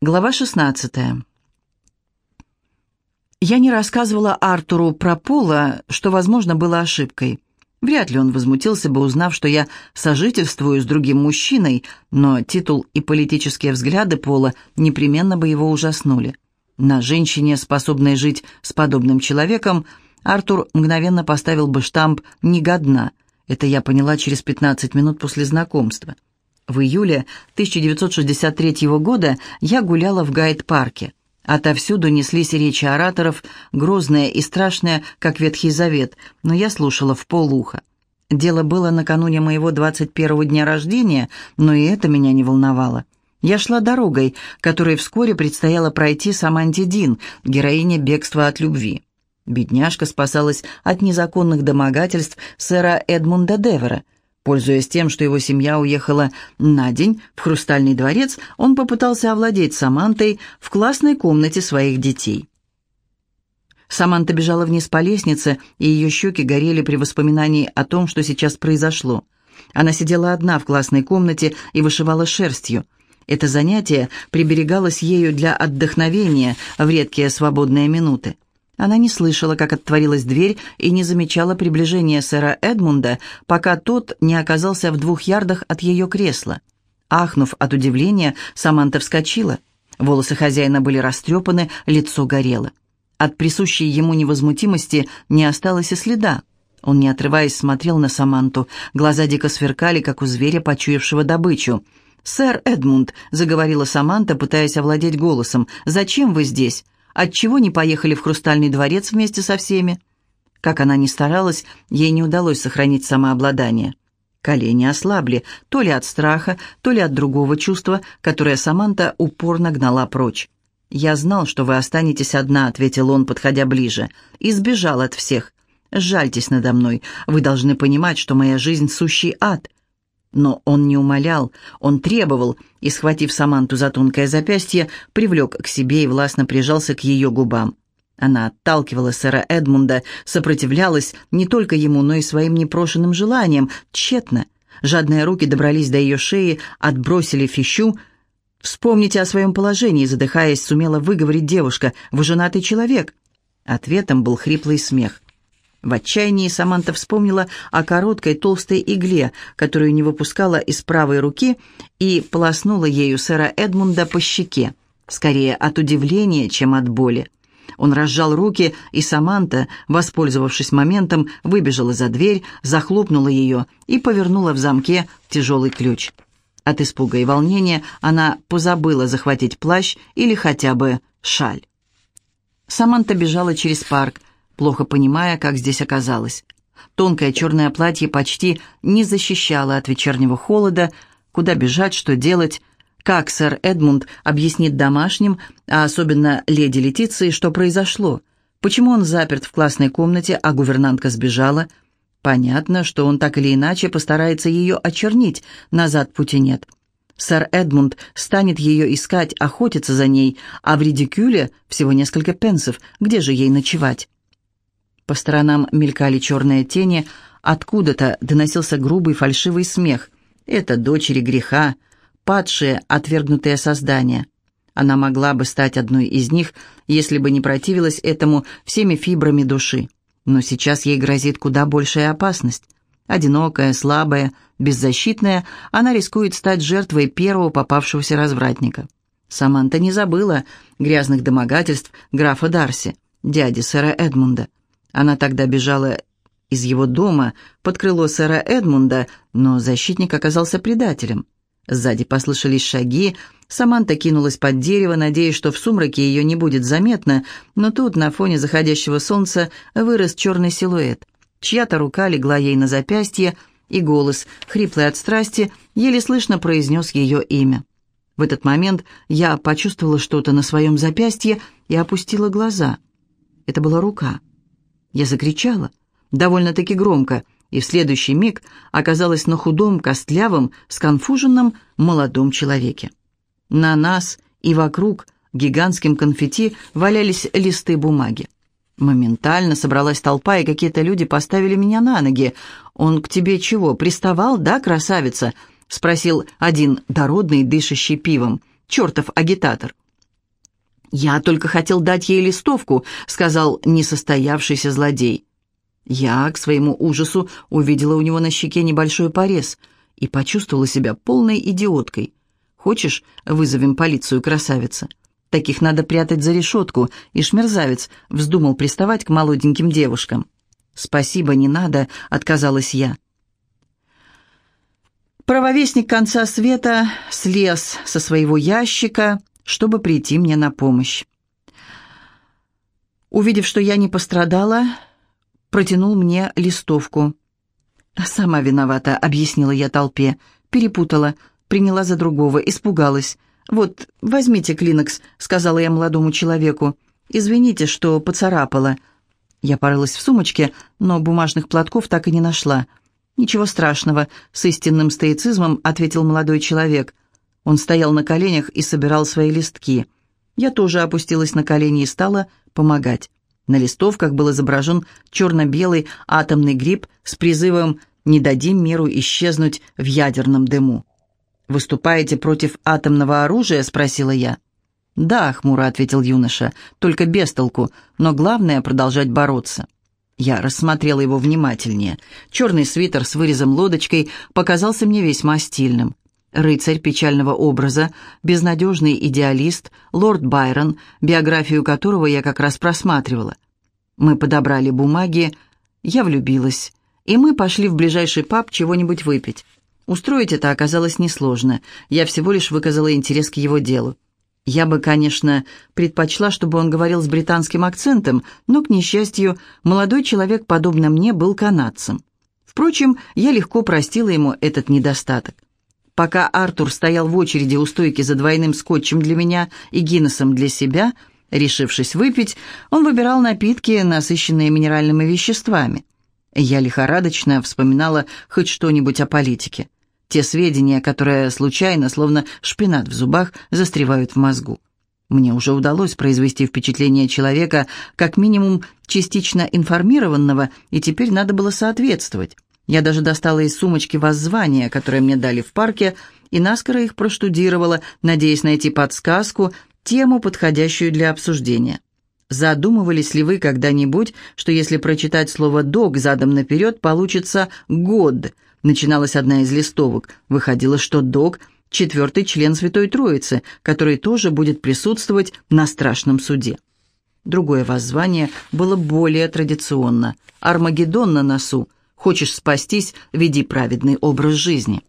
Глава 16. Я не рассказывала Артуру про Пола, что, возможно, было ошибкой. Вряд ли он возмутился бы, узнав, что я сожительствую с другим мужчиной, но титул и политические взгляды Пола непременно бы его ужаснули. На женщине, способной жить с подобным человеком, Артур мгновенно поставил бы штамп «негодна». Это я поняла через 15 минут после знакомства. В июле 1963 года я гуляла в Гайд-парке. Отовсюду неслись речи ораторов, грозные и страшные, как Ветхий Завет, но я слушала в полуха. Дело было накануне моего 21-го дня рождения, но и это меня не волновало. Я шла дорогой, которой вскоре предстояло пройти Саманте Дин, героиня бегства от любви. Бедняжка спасалась от незаконных домогательств сэра Эдмунда Девера – Пользуясь тем, что его семья уехала на день в Хрустальный дворец, он попытался овладеть Самантой в классной комнате своих детей. Саманта бежала вниз по лестнице, и ее щеки горели при воспоминании о том, что сейчас произошло. Она сидела одна в классной комнате и вышивала шерстью. Это занятие приберегалось ею для отдохновения в редкие свободные минуты. Она не слышала, как отворилась дверь, и не замечала приближения сэра Эдмунда, пока тот не оказался в двух ярдах от ее кресла. Ахнув от удивления, Саманта вскочила. Волосы хозяина были растрепаны, лицо горело. От присущей ему невозмутимости не осталось и следа. Он, не отрываясь, смотрел на Саманту. Глаза дико сверкали, как у зверя, почуявшего добычу. «Сэр Эдмунд», — заговорила Саманта, пытаясь овладеть голосом, — «зачем вы здесь? Отчего не поехали в Хрустальный дворец вместе со всеми? Как она ни старалась, ей не удалось сохранить самообладание. Колени ослабли, то ли от страха, то ли от другого чувства, которое Саманта упорно гнала прочь. «Я знал, что вы останетесь одна», — ответил он, подходя ближе, — «и сбежал от всех. Жальтесь надо мной. Вы должны понимать, что моя жизнь — сущий ад. Но он не умолял, он требовал, и, схватив Саманту за тонкое запястье, привлек к себе и властно прижался к ее губам. Она отталкивала сэра Эдмунда, сопротивлялась не только ему, но и своим непрошенным желаниям, тщетно. Жадные руки добрались до ее шеи, отбросили фищу. «Вспомните о своем положении», задыхаясь, сумела выговорить девушка. «Вы женатый человек». Ответом был хриплый смех. В отчаянии Саманта вспомнила о короткой толстой игле, которую не выпускала из правой руки, и полоснула ею сэра Эдмунда по щеке, скорее от удивления, чем от боли. Он разжал руки, и Саманта, воспользовавшись моментом, выбежала за дверь, захлопнула ее и повернула в замке тяжелый ключ. От испуга и волнения она позабыла захватить плащ или хотя бы шаль. Саманта бежала через парк, плохо понимая, как здесь оказалось. Тонкое черное платье почти не защищало от вечернего холода, куда бежать, что делать, как сэр Эдмунд объяснит домашним, а особенно леди Летиции, что произошло, почему он заперт в классной комнате, а гувернантка сбежала. Понятно, что он так или иначе постарается ее очернить, назад пути нет. Сэр Эдмунд станет ее искать, охотиться за ней, а в редикюле всего несколько пенсов, где же ей ночевать? По сторонам мелькали черные тени, откуда-то доносился грубый фальшивый смех. Это дочери греха, падшие, отвергнутые создания. Она могла бы стать одной из них, если бы не противилась этому всеми фибрами души. Но сейчас ей грозит куда большая опасность. Одинокая, слабая, беззащитная, она рискует стать жертвой первого попавшегося развратника. Саманта не забыла грязных домогательств графа Дарси, дяди сэра Эдмунда. Она тогда бежала из его дома под крыло сэра Эдмунда, но защитник оказался предателем. Сзади послышались шаги, Саманта кинулась под дерево, надеясь, что в сумраке ее не будет заметно, но тут на фоне заходящего солнца вырос черный силуэт. Чья-то рука легла ей на запястье, и голос, хриплый от страсти, еле слышно произнес ее имя. В этот момент я почувствовала что-то на своем запястье и опустила глаза. Это была рука. Я закричала, довольно-таки громко, и в следующий миг оказалась на худом, костлявом, сконфуженном молодом человеке. На нас и вокруг гигантским конфетти валялись листы бумаги. Моментально собралась толпа, и какие-то люди поставили меня на ноги. «Он к тебе чего, приставал, да, красавица?» — спросил один дородный, дышащий пивом. «Чертов агитатор!» «Я только хотел дать ей листовку», — сказал несостоявшийся злодей. Я, к своему ужасу, увидела у него на щеке небольшой порез и почувствовала себя полной идиоткой. «Хочешь, вызовем полицию, красавица?» Таких надо прятать за решетку, и шмерзавец вздумал приставать к молоденьким девушкам. «Спасибо, не надо», — отказалась я. Правовестник конца света слез со своего ящика, чтобы прийти мне на помощь. Увидев, что я не пострадала, протянул мне листовку. «Сама виновата», — объяснила я толпе. Перепутала, приняла за другого, испугалась. «Вот, возьмите клинокс», — сказала я молодому человеку. «Извините, что поцарапала». Я порылась в сумочке, но бумажных платков так и не нашла. «Ничего страшного», — с истинным стоицизмом ответил молодой человек. Он стоял на коленях и собирал свои листки. Я тоже опустилась на колени и стала помогать. На листовках был изображен черно-белый атомный гриб с призывом «Не дадим миру исчезнуть в ядерном дыму». «Выступаете против атомного оружия?» – спросила я. «Да», – хмуро ответил юноша, – «только без толку, но главное – продолжать бороться». Я рассмотрела его внимательнее. Черный свитер с вырезом лодочкой показался мне весьма стильным. Рыцарь печального образа, безнадежный идеалист, лорд Байрон, биографию которого я как раз просматривала. Мы подобрали бумаги, я влюбилась, и мы пошли в ближайший паб чего-нибудь выпить. Устроить это оказалось несложно, я всего лишь выказала интерес к его делу. Я бы, конечно, предпочла, чтобы он говорил с британским акцентом, но, к несчастью, молодой человек, подобно мне, был канадцем. Впрочем, я легко простила ему этот недостаток. Пока Артур стоял в очереди у стойки за двойным скотчем для меня и Гиннесом для себя, решившись выпить, он выбирал напитки, насыщенные минеральными веществами. Я лихорадочно вспоминала хоть что-нибудь о политике. Те сведения, которые случайно, словно шпинат в зубах, застревают в мозгу. Мне уже удалось произвести впечатление человека, как минимум частично информированного, и теперь надо было соответствовать. Я даже достала из сумочки воззвания, которые мне дали в парке, и наскоро их проштудировала, надеясь найти подсказку, тему, подходящую для обсуждения. Задумывались ли вы когда-нибудь, что если прочитать слово «дог» задом наперед, получится «год»? Начиналась одна из листовок. Выходило, что дог – четвертый член Святой Троицы, который тоже будет присутствовать на страшном суде. Другое воззвание было более традиционно. «Армагеддон на носу. Хочешь спастись – веди праведный образ жизни».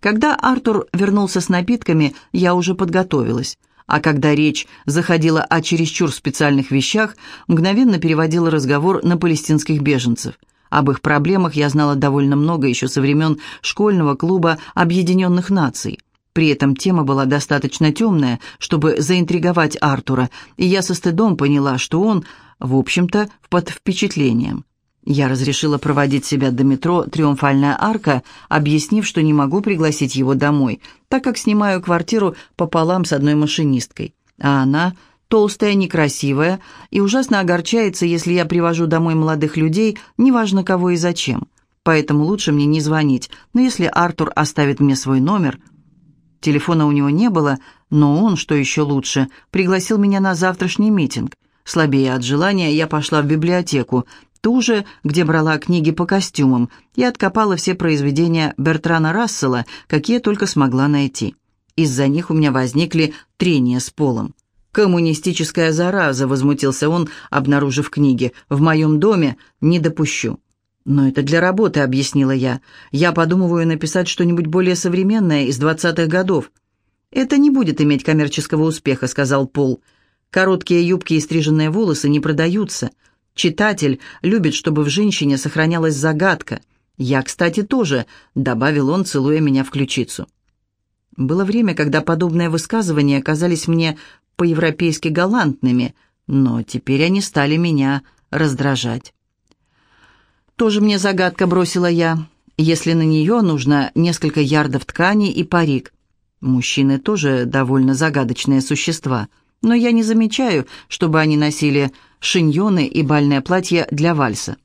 Когда Артур вернулся с напитками, я уже подготовилась а когда речь заходила о чересчур специальных вещах, мгновенно переводила разговор на палестинских беженцев. Об их проблемах я знала довольно много еще со времен школьного клуба Объединенных Наций. При этом тема была достаточно темная, чтобы заинтриговать Артура, и я со стыдом поняла, что он, в общем-то, под впечатлением. Я разрешила проводить себя до метро «Триумфальная арка», объяснив, что не могу пригласить его домой, так как снимаю квартиру пополам с одной машинисткой. А она толстая, некрасивая и ужасно огорчается, если я привожу домой молодых людей, неважно кого и зачем. Поэтому лучше мне не звонить, но если Артур оставит мне свой номер... Телефона у него не было, но он, что еще лучше, пригласил меня на завтрашний митинг. Слабее от желания, я пошла в библиотеку, ту же, где брала книги по костюмам, и откопала все произведения Бертрана Рассела, какие только смогла найти. Из-за них у меня возникли трения с полом. «Коммунистическая зараза», — возмутился он, обнаружив книги. «В моем доме не допущу». «Но это для работы», — объяснила я. «Я подумываю написать что-нибудь более современное из двадцатых годов». «Это не будет иметь коммерческого успеха», — сказал Пол. «Короткие юбки и стриженные волосы не продаются. Читатель любит, чтобы в женщине сохранялась загадка. Я, кстати, тоже», — добавил он, целуя меня в ключицу. Было время, когда подобные высказывания казались мне по-европейски галантными, но теперь они стали меня раздражать. «Тоже мне загадка», — бросила я, «если на нее нужно несколько ярдов ткани и парик». Мужчины тоже довольно загадочные существа, но я не замечаю, чтобы они носили шиньоны и бальное платье для вальса.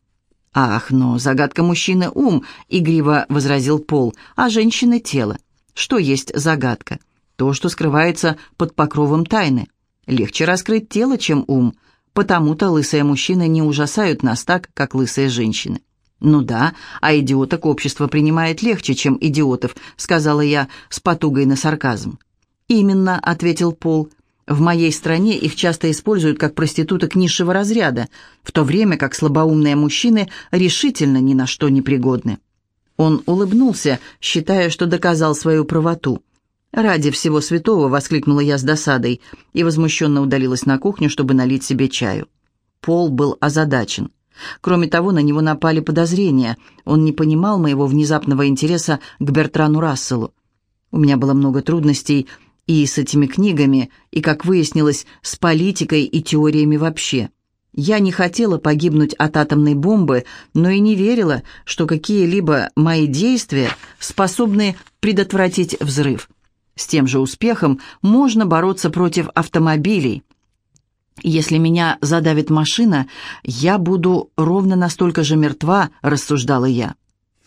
«Ах, но загадка мужчины — ум», — игриво возразил Пол, «а женщины — тело. Что есть загадка? То, что скрывается под покровом тайны. Легче раскрыть тело, чем ум, потому-то лысые мужчины не ужасают нас так, как лысые женщины. «Ну да, а идиоток общество принимает легче, чем идиотов», — сказала я с потугой на сарказм. «Именно», — ответил Пол. «В моей стране их часто используют как проституток низшего разряда, в то время как слабоумные мужчины решительно ни на что не пригодны». Он улыбнулся, считая, что доказал свою правоту. «Ради всего святого!» — воскликнула я с досадой и возмущенно удалилась на кухню, чтобы налить себе чаю. Пол был озадачен. Кроме того, на него напали подозрения. Он не понимал моего внезапного интереса к Бертрану Расселу. У меня было много трудностей и с этими книгами, и, как выяснилось, с политикой и теориями вообще. Я не хотела погибнуть от атомной бомбы, но и не верила, что какие-либо мои действия способны предотвратить взрыв. С тем же успехом можно бороться против автомобилей. «Если меня задавит машина, я буду ровно настолько же мертва», — рассуждала я.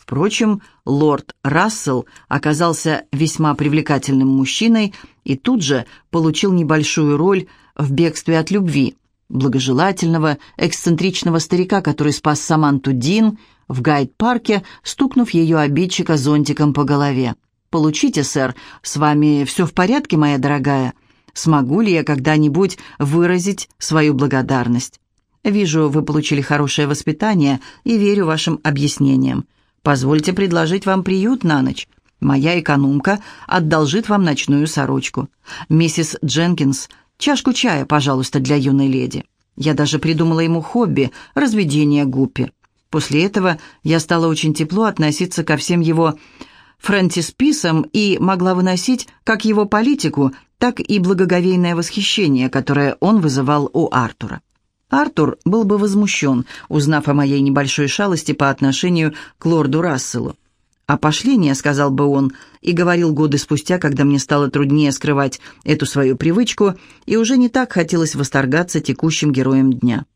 Впрочем, лорд Рассел оказался весьма привлекательным мужчиной и тут же получил небольшую роль в «Бегстве от любви», благожелательного, эксцентричного старика, который спас Саманту Дин в гайд-парке, стукнув ее обидчика зонтиком по голове. «Получите, сэр. С вами все в порядке, моя дорогая? Смогу ли я когда-нибудь выразить свою благодарность? Вижу, вы получили хорошее воспитание и верю вашим объяснениям. Позвольте предложить вам приют на ночь. Моя экономка одолжит вам ночную сорочку. Миссис Дженкинс, чашку чая, пожалуйста, для юной леди. Я даже придумала ему хобби – разведение гуппи. После этого я стала очень тепло относиться ко всем его фронтисписом и могла выносить как его политику, так и благоговейное восхищение, которое он вызывал у Артура. Артур был бы возмущен, узнав о моей небольшой шалости по отношению к лорду Расселу. «А пошление», — сказал бы он, и говорил годы спустя, когда мне стало труднее скрывать эту свою привычку, и уже не так хотелось восторгаться текущим героем дня.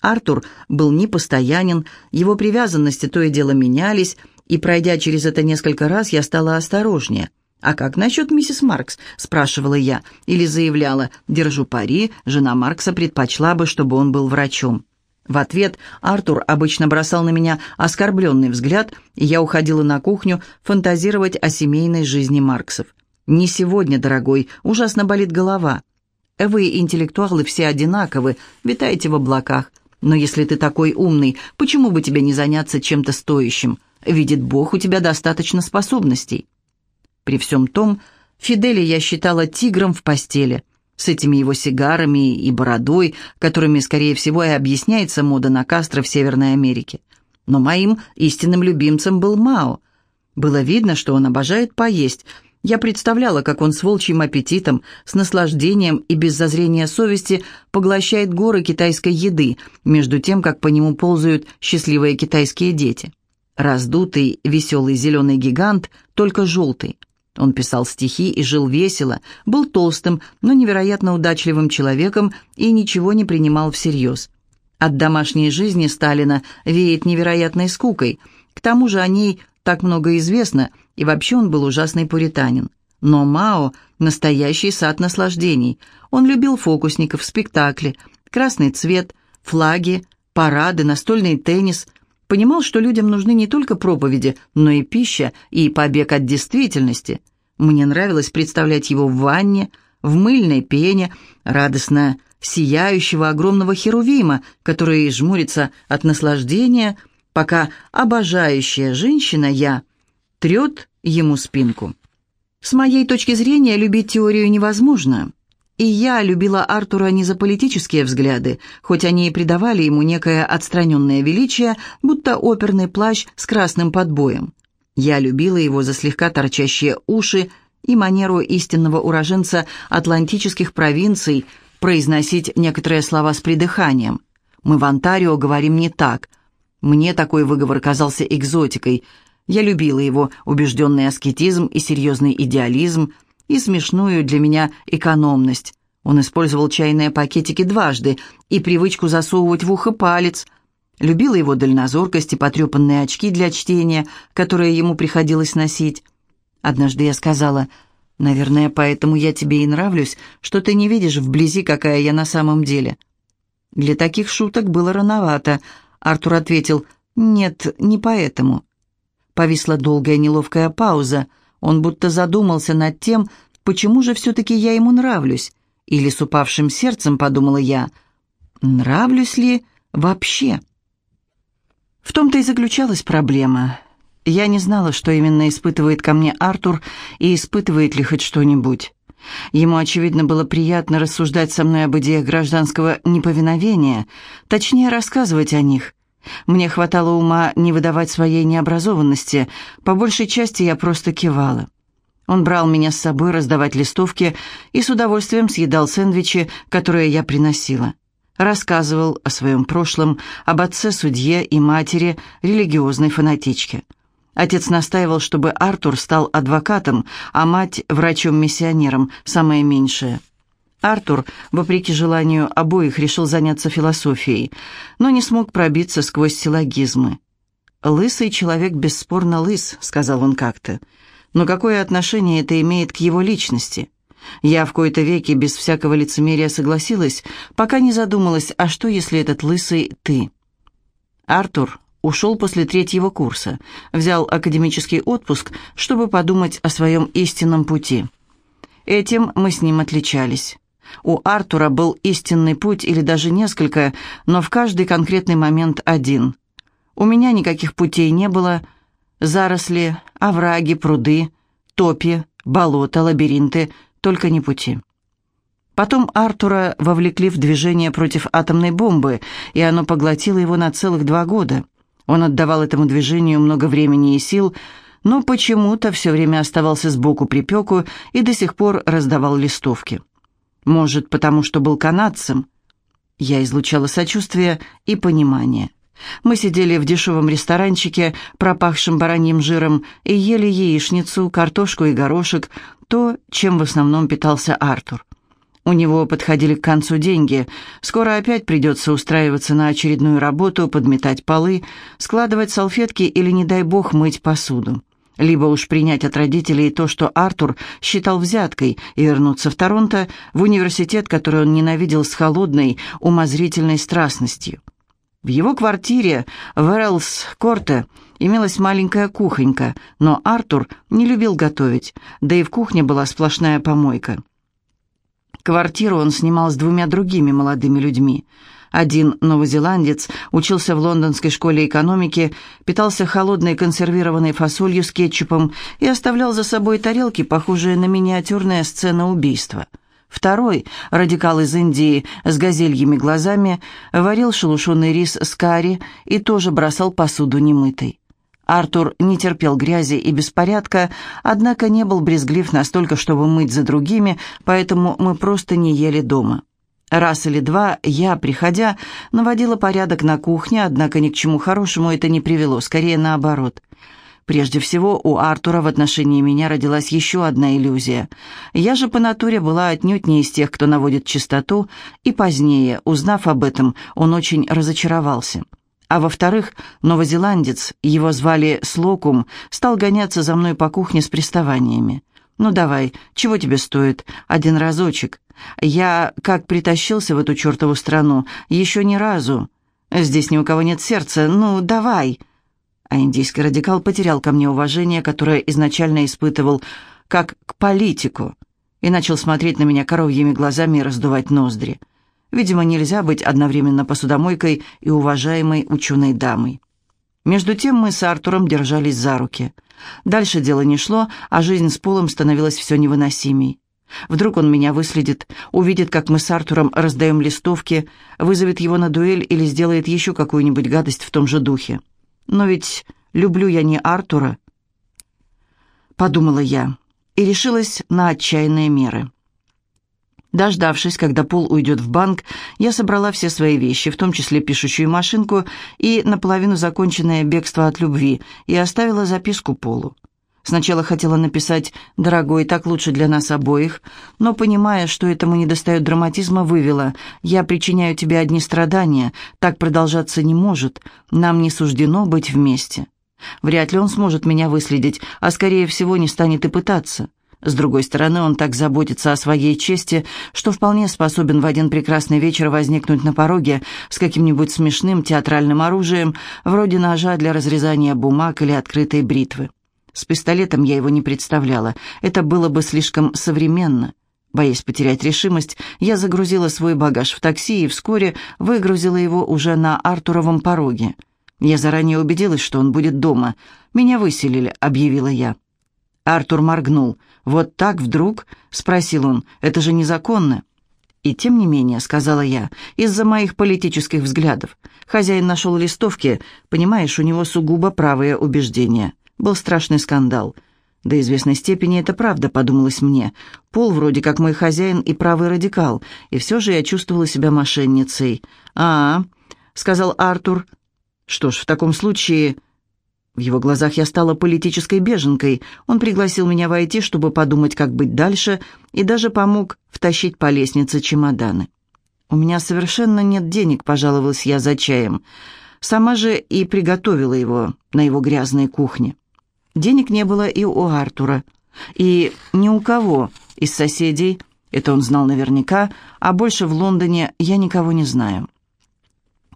Артур был непостоянен, его привязанности то и дело менялись, и, пройдя через это несколько раз, я стала осторожнее. «А как насчет миссис Маркс?» – спрашивала я, или заявляла, «Держу пари, жена Маркса предпочла бы, чтобы он был врачом». В ответ Артур обычно бросал на меня оскорбленный взгляд, и я уходила на кухню фантазировать о семейной жизни Марксов. «Не сегодня, дорогой, ужасно болит голова. Вы, интеллектуалы, все одинаковы, витаете в облаках. Но если ты такой умный, почему бы тебе не заняться чем-то стоящим? Видит Бог, у тебя достаточно способностей». При всем том, Фиделя я считала тигром в постели, с этими его сигарами и бородой, которыми, скорее всего, и объясняется мода на Кастро в Северной Америке. Но моим истинным любимцем был Мао. Было видно, что он обожает поесть. Я представляла, как он с волчьим аппетитом, с наслаждением и без зазрения совести поглощает горы китайской еды, между тем, как по нему ползают счастливые китайские дети. Раздутый, веселый зеленый гигант, только желтый. Он писал стихи и жил весело, был толстым, но невероятно удачливым человеком и ничего не принимал всерьез. От домашней жизни Сталина веет невероятной скукой. К тому же о ней так много известно, и вообще он был ужасный пуританин. Но Мао – настоящий сад наслаждений. Он любил фокусников, спектакли, красный цвет, флаги, парады, настольный теннис – Понимал, что людям нужны не только проповеди, но и пища, и побег от действительности. Мне нравилось представлять его в ванне, в мыльной пене, радостно сияющего огромного херувима, который жмурится от наслаждения, пока обожающая женщина, я, трет ему спинку. С моей точки зрения, любить теорию невозможно. И я любила Артура не за политические взгляды, хоть они и придавали ему некое отстраненное величие, будто оперный плащ с красным подбоем. Я любила его за слегка торчащие уши и манеру истинного уроженца атлантических провинций произносить некоторые слова с придыханием. Мы в Онтарио говорим не так. Мне такой выговор казался экзотикой. Я любила его убежденный аскетизм и серьезный идеализм – и смешную для меня экономность. Он использовал чайные пакетики дважды и привычку засовывать в ухо палец. Любила его дальнозоркость и потрепанные очки для чтения, которые ему приходилось носить. Однажды я сказала, Наверное, поэтому я тебе и нравлюсь, что ты не видишь вблизи, какая я на самом деле. Для таких шуток было рановато. Артур ответил, нет, не поэтому. Повисла долгая неловкая пауза. Он будто задумался над тем, почему же все-таки я ему нравлюсь. Или с упавшим сердцем, подумала я, нравлюсь ли вообще? В том-то и заключалась проблема. Я не знала, что именно испытывает ко мне Артур и испытывает ли хоть что-нибудь. Ему, очевидно, было приятно рассуждать со мной об идеях гражданского неповиновения, точнее, рассказывать о них. Мне хватало ума не выдавать своей необразованности, по большей части я просто кивала. Он брал меня с собой раздавать листовки и с удовольствием съедал сэндвичи, которые я приносила. Рассказывал о своем прошлом, об отце-судье и матери, религиозной фанатичке. Отец настаивал, чтобы Артур стал адвокатом, а мать – врачом-миссионером, самое меньшее. Артур, вопреки желанию обоих, решил заняться философией, но не смог пробиться сквозь силлогизмы. «Лысый человек бесспорно лыс», — сказал он как-то. «Но какое отношение это имеет к его личности?» Я в кои-то веки без всякого лицемерия согласилась, пока не задумалась, а что, если этот лысый ты? Артур ушел после третьего курса, взял академический отпуск, чтобы подумать о своем истинном пути. Этим мы с ним отличались. У Артура был истинный путь или даже несколько, но в каждый конкретный момент один. У меня никаких путей не было. Заросли, овраги, пруды, топи, болота, лабиринты, только не пути. Потом Артура вовлекли в движение против атомной бомбы, и оно поглотило его на целых два года. Он отдавал этому движению много времени и сил, но почему-то все время оставался сбоку припеку и до сих пор раздавал листовки. Может, потому что был канадцем? Я излучала сочувствие и понимание. Мы сидели в дешевом ресторанчике, пропахшем бараньим жиром, и ели яичницу, картошку и горошек, то, чем в основном питался Артур. У него подходили к концу деньги. Скоро опять придется устраиваться на очередную работу, подметать полы, складывать салфетки или, не дай бог, мыть посуду. Либо уж принять от родителей то, что Артур считал взяткой, и вернуться в Торонто, в университет, который он ненавидел с холодной, умозрительной страстностью. В его квартире в Эрлс-Корте имелась маленькая кухонька, но Артур не любил готовить, да и в кухне была сплошная помойка. Квартиру он снимал с двумя другими молодыми людьми. Один новозеландец учился в лондонской школе экономики, питался холодной консервированной фасолью с кетчупом и оставлял за собой тарелки, похожие на миниатюрные сцены убийства. Второй, радикал из Индии с газельями глазами, варил шелушеный рис с карри и тоже бросал посуду немытой. Артур не терпел грязи и беспорядка, однако не был брезглив настолько, чтобы мыть за другими, поэтому мы просто не ели дома. Раз или два я, приходя, наводила порядок на кухне, однако ни к чему хорошему это не привело, скорее наоборот. Прежде всего, у Артура в отношении меня родилась еще одна иллюзия. Я же по натуре была отнюдь не из тех, кто наводит чистоту, и позднее, узнав об этом, он очень разочаровался. А во-вторых, новозеландец, его звали Слокум, стал гоняться за мной по кухне с приставаниями. «Ну давай, чего тебе стоит? Один разочек. Я, как притащился в эту чертову страну, еще ни разу. Здесь ни у кого нет сердца. Ну, давай!» А индийский радикал потерял ко мне уважение, которое изначально испытывал как к политику, и начал смотреть на меня коровьими глазами и раздувать ноздри. Видимо, нельзя быть одновременно посудомойкой и уважаемой ученой дамой. Между тем мы с Артуром держались за руки. Дальше дело не шло, а жизнь с Полом становилась все невыносимей. Вдруг он меня выследит, увидит, как мы с Артуром раздаем листовки, вызовет его на дуэль или сделает еще какую-нибудь гадость в том же духе. Но ведь люблю я не Артура, подумала я, и решилась на отчаянные меры. Дождавшись, когда Пол уйдет в банк, я собрала все свои вещи, в том числе пишущую машинку и наполовину законченное бегство от любви, и оставила записку Полу. Сначала хотела написать «Дорогой, так лучше для нас обоих», но, понимая, что этому недостает драматизма, вывела «Я причиняю тебе одни страдания, так продолжаться не может, нам не суждено быть вместе». Вряд ли он сможет меня выследить, а, скорее всего, не станет и пытаться. С другой стороны, он так заботится о своей чести, что вполне способен в один прекрасный вечер возникнуть на пороге с каким-нибудь смешным театральным оружием, вроде ножа для разрезания бумаг или открытой бритвы. С пистолетом я его не представляла, это было бы слишком современно. Боясь потерять решимость, я загрузила свой багаж в такси и вскоре выгрузила его уже на Артуровом пороге. Я заранее убедилась, что он будет дома. «Меня выселили», — объявила я. Артур моргнул. «Вот так вдруг?» — спросил он. «Это же незаконно». «И тем не менее», — сказала я, — «из-за моих политических взглядов. Хозяин нашел листовки, понимаешь, у него сугубо правые убеждения. Был страшный скандал. До известной степени это правда, подумалось мне. Пол вроде как мой хозяин и правый радикал, и все же я чувствовала себя мошенницей. «А, -а — сказал Артур. «Что ж, в таком случае...» В его глазах я стала политической беженкой. Он пригласил меня войти, чтобы подумать, как быть дальше, и даже помог втащить по лестнице чемоданы. «У меня совершенно нет денег», — пожаловалась я за чаем. Сама же и приготовила его на его грязной кухне. Денег не было и у Артура, и ни у кого из соседей, это он знал наверняка, а больше в Лондоне я никого не знаю.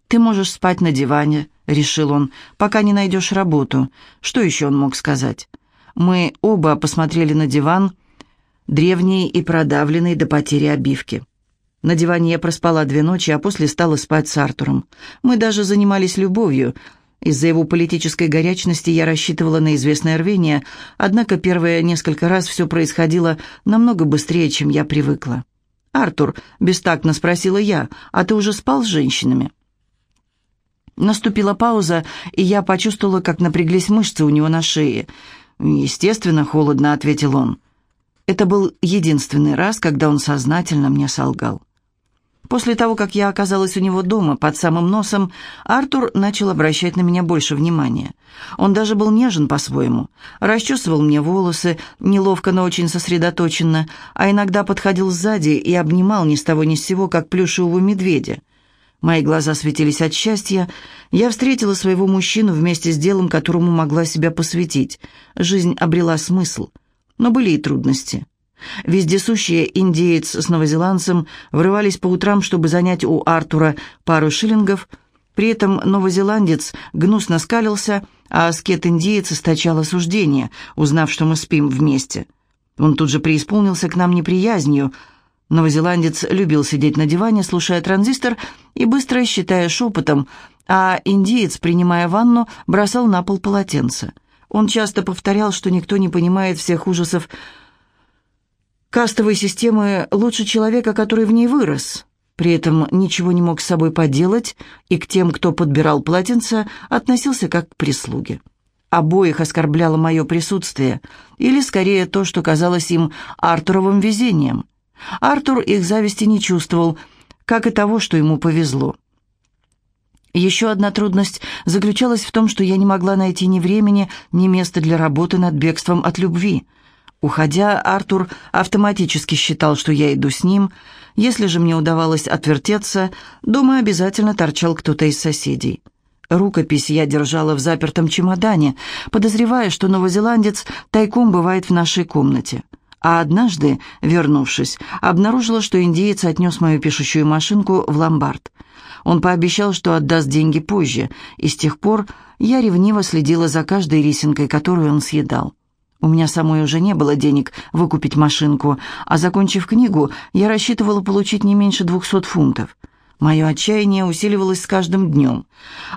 «Ты можешь спать на диване», — решил он, — «пока не найдешь работу». Что еще он мог сказать? Мы оба посмотрели на диван, древний и продавленный до потери обивки. На диване я проспала две ночи, а после стала спать с Артуром. Мы даже занимались любовью — из-за его политической горячности я рассчитывала на известное рвение, однако первые несколько раз все происходило намного быстрее, чем я привыкла. «Артур», — бестактно спросила я, — «а ты уже спал с женщинами?» Наступила пауза, и я почувствовала, как напряглись мышцы у него на шее. «Естественно, холодно», — ответил он. Это был единственный раз, когда он сознательно мне солгал. После того, как я оказалась у него дома, под самым носом, Артур начал обращать на меня больше внимания. Он даже был нежен по-своему. Расчесывал мне волосы, неловко, но очень сосредоточенно, а иногда подходил сзади и обнимал ни с того ни с сего, как плюшевого медведя. Мои глаза светились от счастья. Я встретила своего мужчину вместе с делом, которому могла себя посвятить. Жизнь обрела смысл. Но были и трудности. Вездесущие индеец с новозеландцем врывались по утрам, чтобы занять у Артура пару шиллингов. При этом новозеландец гнусно скалился, а аскет-индеец источал осуждение, узнав, что мы спим вместе. Он тут же преисполнился к нам неприязнью. Новозеландец любил сидеть на диване, слушая транзистор и быстро считая шепотом, а индеец, принимая ванну, бросал на пол полотенце. Он часто повторял, что никто не понимает всех ужасов кастовой системы лучше человека, который в ней вырос. При этом ничего не мог с собой поделать и к тем, кто подбирал полотенца, относился как к прислуге. Обоих оскорбляло мое присутствие, или, скорее, то, что казалось им Артуровым везением. Артур их зависти не чувствовал, как и того, что ему повезло. Еще одна трудность заключалась в том, что я не могла найти ни времени, ни места для работы над бегством от любви – Уходя, Артур автоматически считал, что я иду с ним. Если же мне удавалось отвертеться, дома обязательно торчал кто-то из соседей. Рукопись я держала в запертом чемодане, подозревая, что новозеландец тайком бывает в нашей комнате. А однажды, вернувшись, обнаружила, что индеец отнес мою пишущую машинку в ломбард. Он пообещал, что отдаст деньги позже, и с тех пор я ревниво следила за каждой рисинкой, которую он съедал. У меня самой уже не было денег выкупить машинку, а закончив книгу, я рассчитывала получить не меньше двухсот фунтов. Мое отчаяние усиливалось с каждым днем.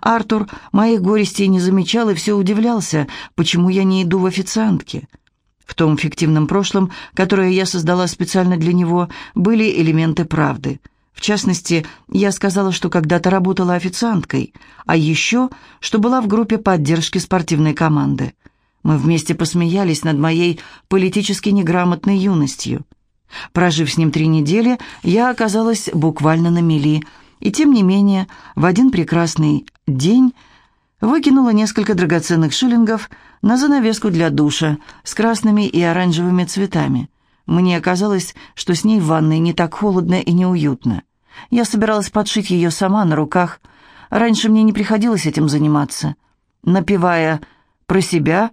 Артур моих горестей не замечал и все удивлялся, почему я не иду в официантки. В том фиктивном прошлом, которое я создала специально для него, были элементы правды. В частности, я сказала, что когда-то работала официанткой, а еще, что была в группе поддержки спортивной команды. Мы вместе посмеялись над моей политически неграмотной юностью. Прожив с ним три недели, я оказалась буквально на мели, и тем не менее, в один прекрасный день выкинула несколько драгоценных шиллингов на занавеску для душа с красными и оранжевыми цветами. Мне казалось, что с ней в ванной не так холодно и неуютно. Я собиралась подшить ее сама на руках. Раньше мне не приходилось этим заниматься. Напевая про себя,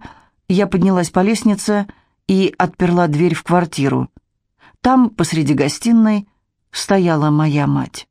я поднялась по лестнице и отперла дверь в квартиру. Там, посреди гостиной, стояла моя мать.